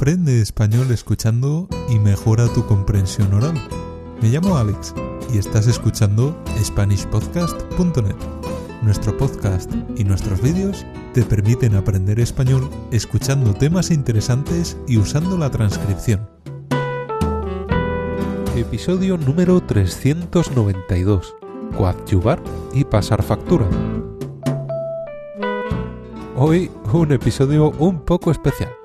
Aprende español escuchando y mejora tu comprensión oral. Me llamo Alex y estás escuchando SpanishPodcast.net. Nuestro podcast y nuestros vídeos te permiten aprender español escuchando temas interesantes y usando la transcripción. Episodio número 392. Coadyuvar y pasar factura. Hoy un episodio un poco especial.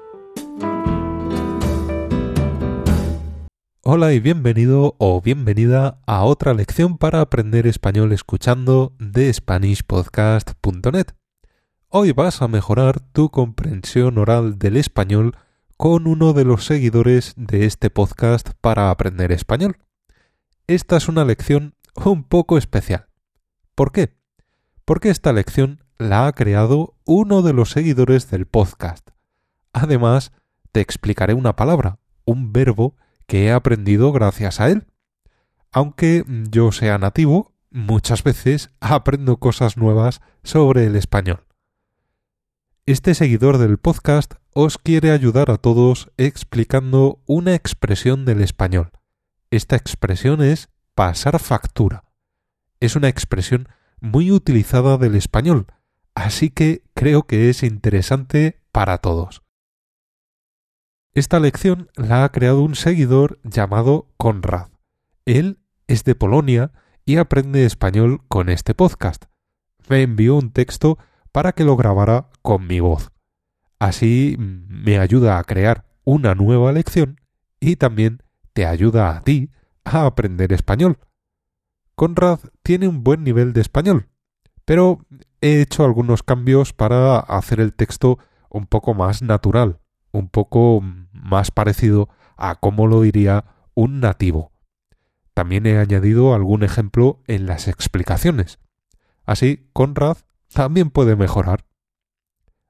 Hola y bienvenido o bienvenida a otra lección para aprender español escuchando de SpanishPodcast.net. Hoy vas a mejorar tu comprensión oral del español con uno de los seguidores de este podcast para aprender español. Esta es una lección un poco especial. ¿Por qué? Porque esta lección la ha creado uno de los seguidores del podcast. Además, te explicaré una palabra, un verbo que he aprendido gracias a él. Aunque yo sea nativo, muchas veces aprendo cosas nuevas sobre el español. Este seguidor del podcast os quiere ayudar a todos explicando una expresión del español. Esta expresión es pasar factura. Es una expresión muy utilizada del español, así que creo que es interesante para todos. Esta lección la ha creado un seguidor llamado Conrad. Él es de Polonia y aprende español con este podcast. Me envió un texto para que lo grabara con mi voz. Así me ayuda a crear una nueva lección y también te ayuda a ti a aprender español. Conrad tiene un buen nivel de español, pero he hecho algunos cambios para hacer el texto un poco más natural, un poco más parecido a cómo lo diría un nativo. También he añadido algún ejemplo en las explicaciones. Así, Conrad también puede mejorar.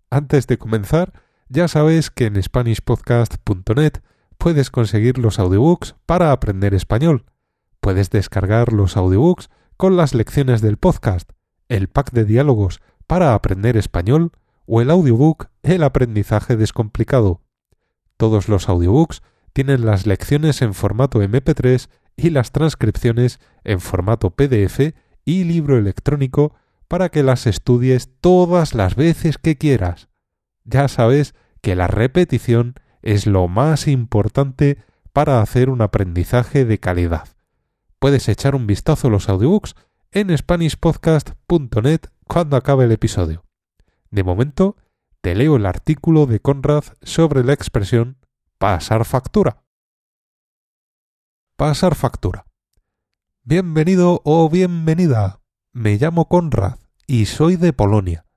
Antes de comenzar, ya sabes que en SpanishPodcast.net puedes conseguir los audiobooks para aprender español. Puedes descargar los audiobooks con las lecciones del podcast, el pack de diálogos para aprender español o el audiobook El aprendizaje descomplicado. Todos los audiobooks tienen las lecciones en formato MP3 y las transcripciones en formato PDF y libro electrónico para que las estudies todas las veces que quieras. Ya sabes que la repetición es lo más importante para hacer un aprendizaje de calidad. Puedes echar un vistazo a los audiobooks en SpanishPodcast.net cuando acabe el episodio. De momento, te leo el artículo de Conrad sobre la expresión pasar factura. Pasar factura. Bienvenido o bienvenida. Me llamo Conrad y soy de Polonia.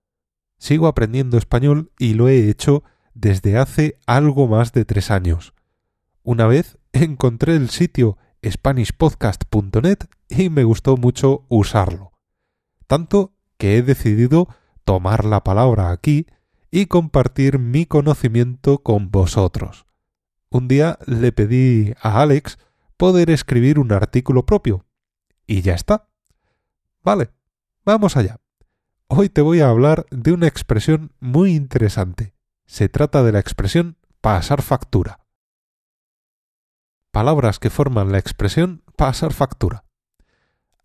Sigo aprendiendo español y lo he hecho desde hace algo más de tres años. Una vez encontré el sitio SpanishPodcast.net y me gustó mucho usarlo. Tanto que he decidido tomar la palabra aquí y compartir mi conocimiento con vosotros. Un día le pedí a Alex poder escribir un artículo propio. Y ya está. Vale, vamos allá. Hoy te voy a hablar de una expresión muy interesante. Se trata de la expresión pasar factura. Palabras que forman la expresión pasar factura.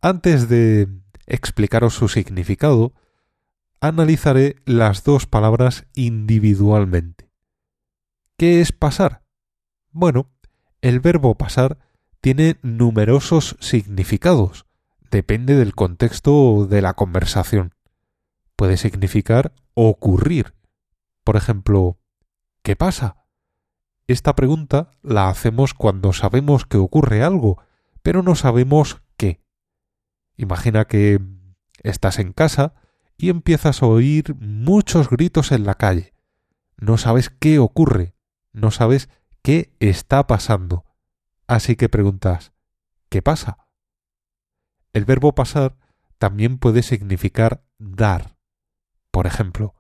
Antes de explicaros su significado, analizaré las dos palabras individualmente. ¿Qué es pasar? Bueno, el verbo pasar tiene numerosos significados, depende del contexto de la conversación. Puede significar ocurrir. Por ejemplo, ¿qué pasa? Esta pregunta la hacemos cuando sabemos que ocurre algo, pero no sabemos qué. Imagina que estás en casa y empiezas a oír muchos gritos en la calle. No sabes qué ocurre, no sabes qué está pasando. Así que preguntas ¿qué pasa? El verbo pasar también puede significar dar. Por ejemplo,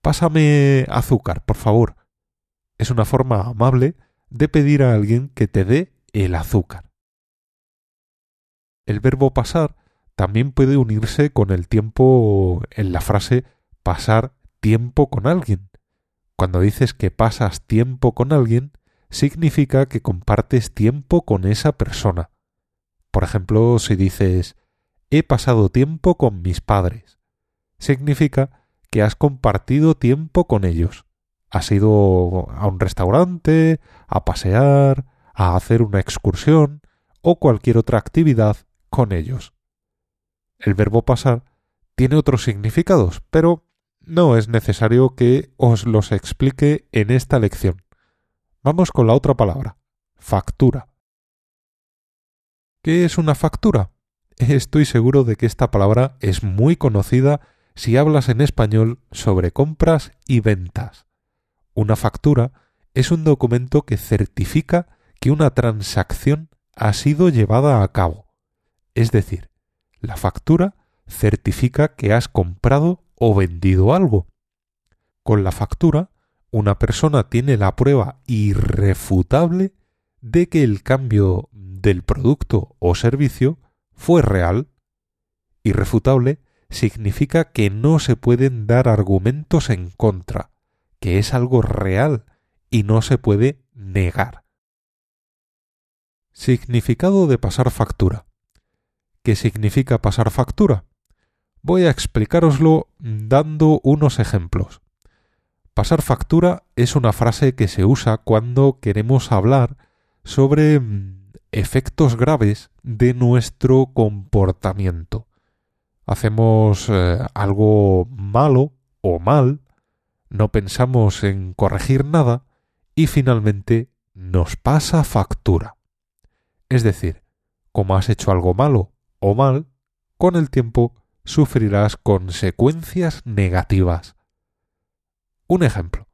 pásame azúcar, por favor. Es una forma amable de pedir a alguien que te dé el azúcar. El verbo pasar también puede unirse con el tiempo en la frase pasar tiempo con alguien. Cuando dices que pasas tiempo con alguien, significa que compartes tiempo con esa persona. Por ejemplo, si dices he pasado tiempo con mis padres, significa que has compartido tiempo con ellos. Has ido a un restaurante, a pasear, a hacer una excursión o cualquier otra actividad con ellos. El verbo pasar tiene otros significados, pero no es necesario que os los explique en esta lección. Vamos con la otra palabra, factura. ¿Qué es una factura? Estoy seguro de que esta palabra es muy conocida si hablas en español sobre compras y ventas. Una factura es un documento que certifica que una transacción ha sido llevada a cabo. Es decir, la factura certifica que has comprado o vendido algo. Con la factura, una persona tiene la prueba irrefutable de que el cambio del producto o servicio fue real. Irrefutable significa que no se pueden dar argumentos en contra, que es algo real y no se puede negar. Significado de pasar factura. ¿Qué significa pasar factura? Voy a explicároslo dando unos ejemplos. Pasar factura es una frase que se usa cuando queremos hablar sobre mm, efectos graves de nuestro comportamiento. Hacemos eh, algo malo o mal, no pensamos en corregir nada y finalmente nos pasa factura. Es decir, como has hecho algo malo o mal, con el tiempo sufrirás consecuencias negativas. Un ejemplo.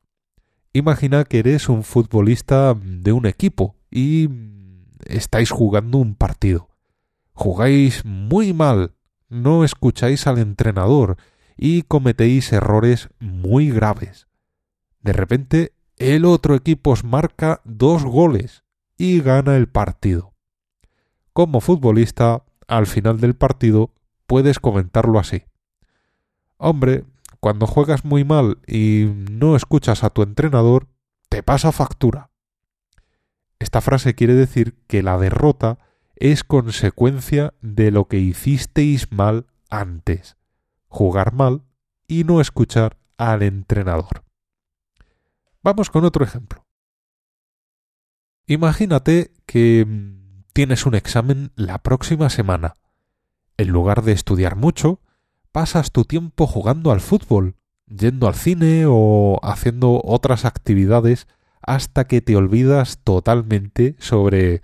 Imagina que eres un futbolista de un equipo y estáis jugando un partido. Jugáis muy mal, no escucháis al entrenador y cometéis errores muy graves. De repente, el otro equipo os marca dos goles y gana el partido como futbolista, al final del partido, puedes comentarlo así. Hombre, cuando juegas muy mal y no escuchas a tu entrenador, te pasa factura. Esta frase quiere decir que la derrota es consecuencia de lo que hicisteis mal antes, jugar mal y no escuchar al entrenador. Vamos con otro ejemplo. Imagínate que tienes un examen la próxima semana. En lugar de estudiar mucho, pasas tu tiempo jugando al fútbol, yendo al cine o haciendo otras actividades hasta que te olvidas totalmente sobre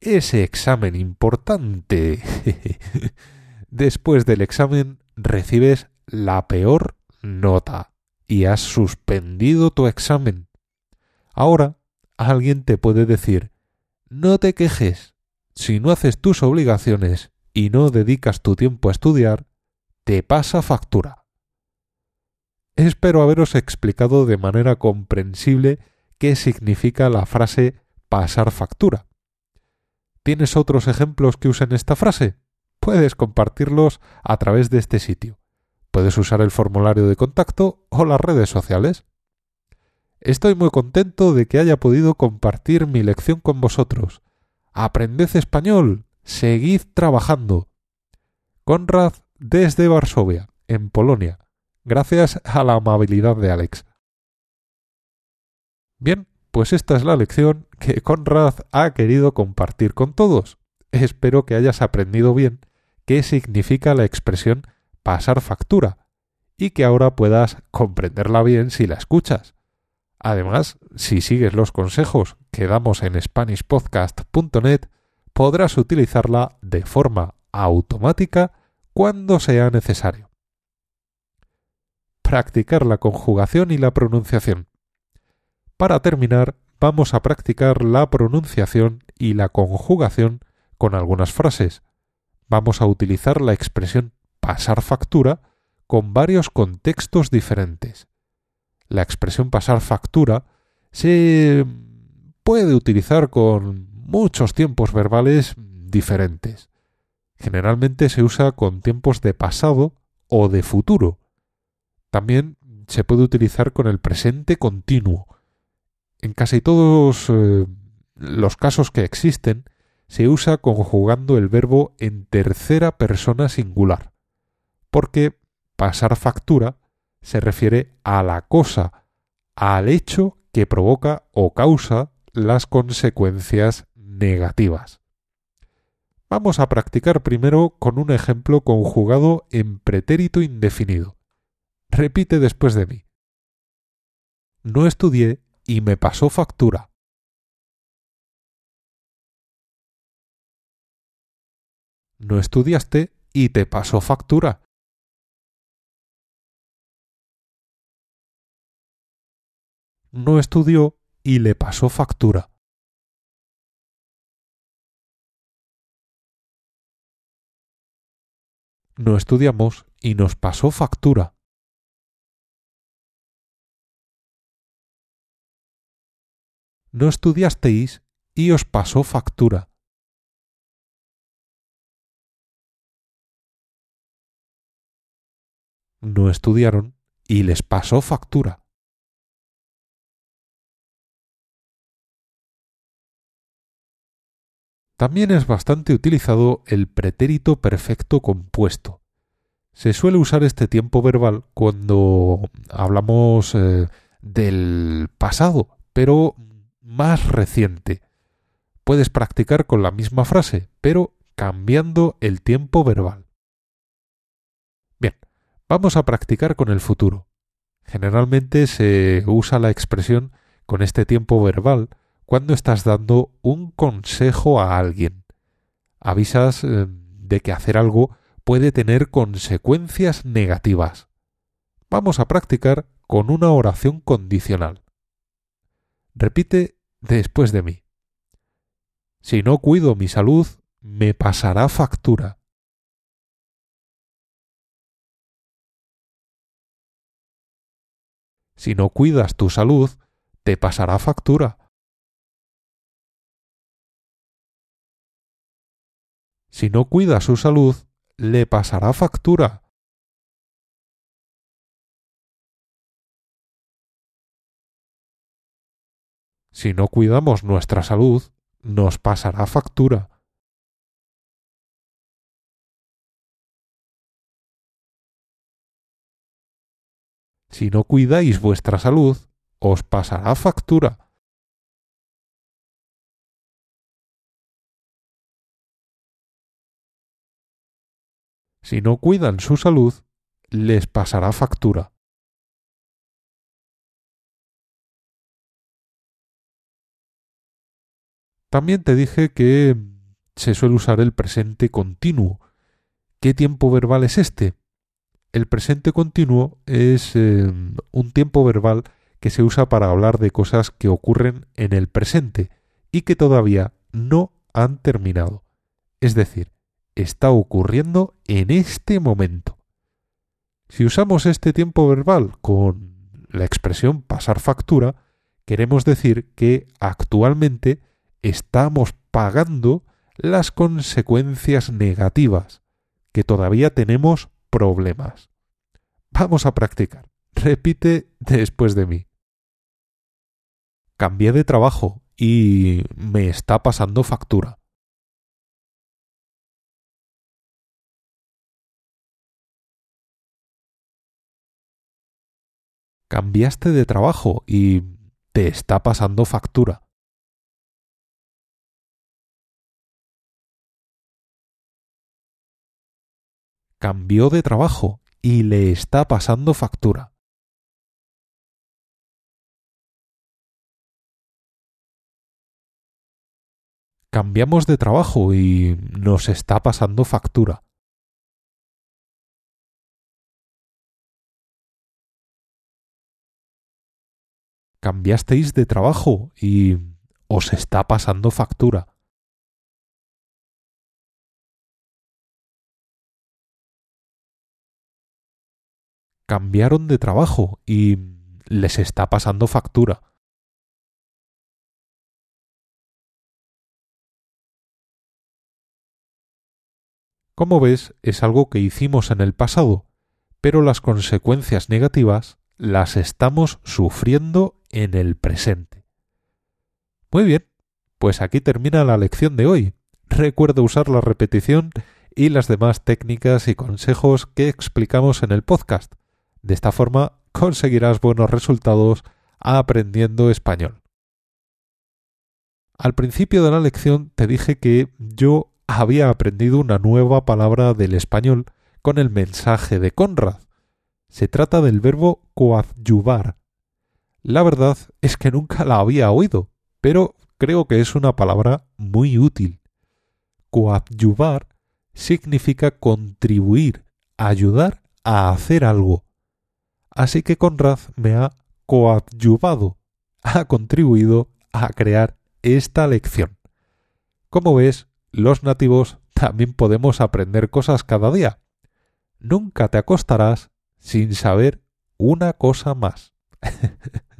ese examen importante. Después del examen recibes la peor nota y has suspendido tu examen. Ahora alguien te puede decir no te quejes, si no haces tus obligaciones y no dedicas tu tiempo a estudiar, te pasa factura. Espero haberos explicado de manera comprensible qué significa la frase pasar factura. ¿Tienes otros ejemplos que usen esta frase? Puedes compartirlos a través de este sitio. Puedes usar el formulario de contacto o las redes sociales. Estoy muy contento de que haya podido compartir mi lección con vosotros Aprended español, seguid trabajando. Conrad desde Varsovia, en Polonia, gracias a la amabilidad de Alex. Bien, pues esta es la lección que Conrad ha querido compartir con todos. Espero que hayas aprendido bien qué significa la expresión pasar factura y que ahora puedas comprenderla bien si la escuchas. Además, si sigues los consejos que damos en SpanishPodcast.net, podrás utilizarla de forma automática cuando sea necesario. Practicar la conjugación y la pronunciación. Para terminar, vamos a practicar la pronunciación y la conjugación con algunas frases. Vamos a utilizar la expresión pasar factura con varios contextos diferentes la expresión pasar factura se puede utilizar con muchos tiempos verbales diferentes. Generalmente se usa con tiempos de pasado o de futuro. También se puede utilizar con el presente continuo. En casi todos eh, los casos que existen, se usa conjugando el verbo en tercera persona singular, porque pasar factura se refiere a la cosa, al hecho que provoca o causa las consecuencias negativas. Vamos a practicar primero con un ejemplo conjugado en pretérito indefinido. Repite después de mí. No estudié y me pasó factura. No estudiaste y te pasó factura. No estudió y le pasó factura. no estudiamos y nos pasó factura. No estudiasteis y os pasó factura. No estudiaron y les pasó factura. También es bastante utilizado el pretérito perfecto compuesto. Se suele usar este tiempo verbal cuando hablamos eh, del pasado, pero más reciente. Puedes practicar con la misma frase, pero cambiando el tiempo verbal. Bien, vamos a practicar con el futuro. Generalmente se usa la expresión con este tiempo verbal cuando estás dando un consejo a alguien. Avisas eh, de que hacer algo puede tener consecuencias negativas. Vamos a practicar con una oración condicional. Repite después de mí. Si no cuido mi salud, me pasará factura. Si no cuidas tu salud, te pasará factura. Si no cuida su salud, le pasará factura. Si no cuidamos nuestra salud, nos pasará factura. Si no cuidáis vuestra salud, os pasará factura. Si no cuidan su salud, les pasará factura. También te dije que se suele usar el presente continuo. ¿Qué tiempo verbal es este? El presente continuo es eh, un tiempo verbal que se usa para hablar de cosas que ocurren en el presente y que todavía no han terminado. Es decir, está ocurriendo en este momento. Si usamos este tiempo verbal con la expresión pasar factura, queremos decir que actualmente estamos pagando las consecuencias negativas, que todavía tenemos problemas. Vamos a practicar. Repite después de mí. Cambié de trabajo y me está pasando factura. Cambiaste de trabajo y te está pasando factura. Cambió de trabajo y le está pasando factura. Cambiamos de trabajo y nos está pasando factura. Cambiasteis de trabajo y os está pasando factura. Cambiaron de trabajo y les está pasando factura. Como ves, es algo que hicimos en el pasado, pero las consecuencias negativas las estamos sufriendo en el presente. Muy bien, pues aquí termina la lección de hoy. Recuerda usar la repetición y las demás técnicas y consejos que explicamos en el podcast. De esta forma conseguirás buenos resultados aprendiendo español. Al principio de la lección te dije que yo había aprendido una nueva palabra del español con el mensaje de Conrad. Se trata del verbo coadyuvar. La verdad es que nunca la había oído, pero creo que es una palabra muy útil. Coadyuvar significa contribuir, ayudar a hacer algo. Así que Conrad me ha coadyuvado, ha contribuido a crear esta lección. Como ves, los nativos también podemos aprender cosas cada día. Nunca te acostarás sin saber una cosa más.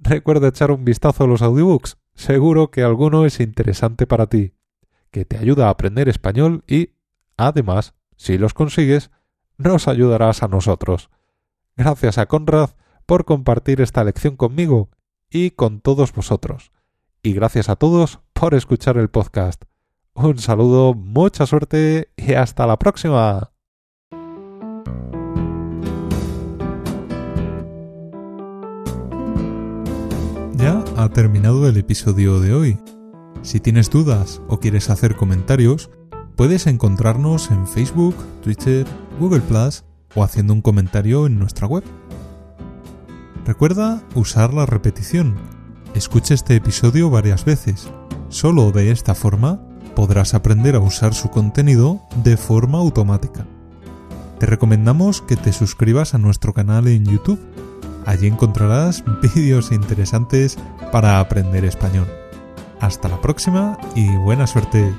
Recuerda echar un vistazo a los audiobooks. Seguro que alguno es interesante para ti, que te ayuda a aprender español y, además, si los consigues, nos ayudarás a nosotros. Gracias a Conrad por compartir esta lección conmigo y con todos vosotros. Y gracias a todos por escuchar el podcast. Un saludo, mucha suerte y hasta la próxima. Ha terminado el episodio de hoy. Si tienes dudas o quieres hacer comentarios, puedes encontrarnos en Facebook, Twitter, Google Plus o haciendo un comentario en nuestra web. Recuerda usar la repetición. Escucha este episodio varias veces. Solo de esta forma podrás aprender a usar su contenido de forma automática. Te recomendamos que te suscribas a nuestro canal en YouTube. Allí encontrarás vídeos interesantes para aprender español. Hasta la próxima y buena suerte.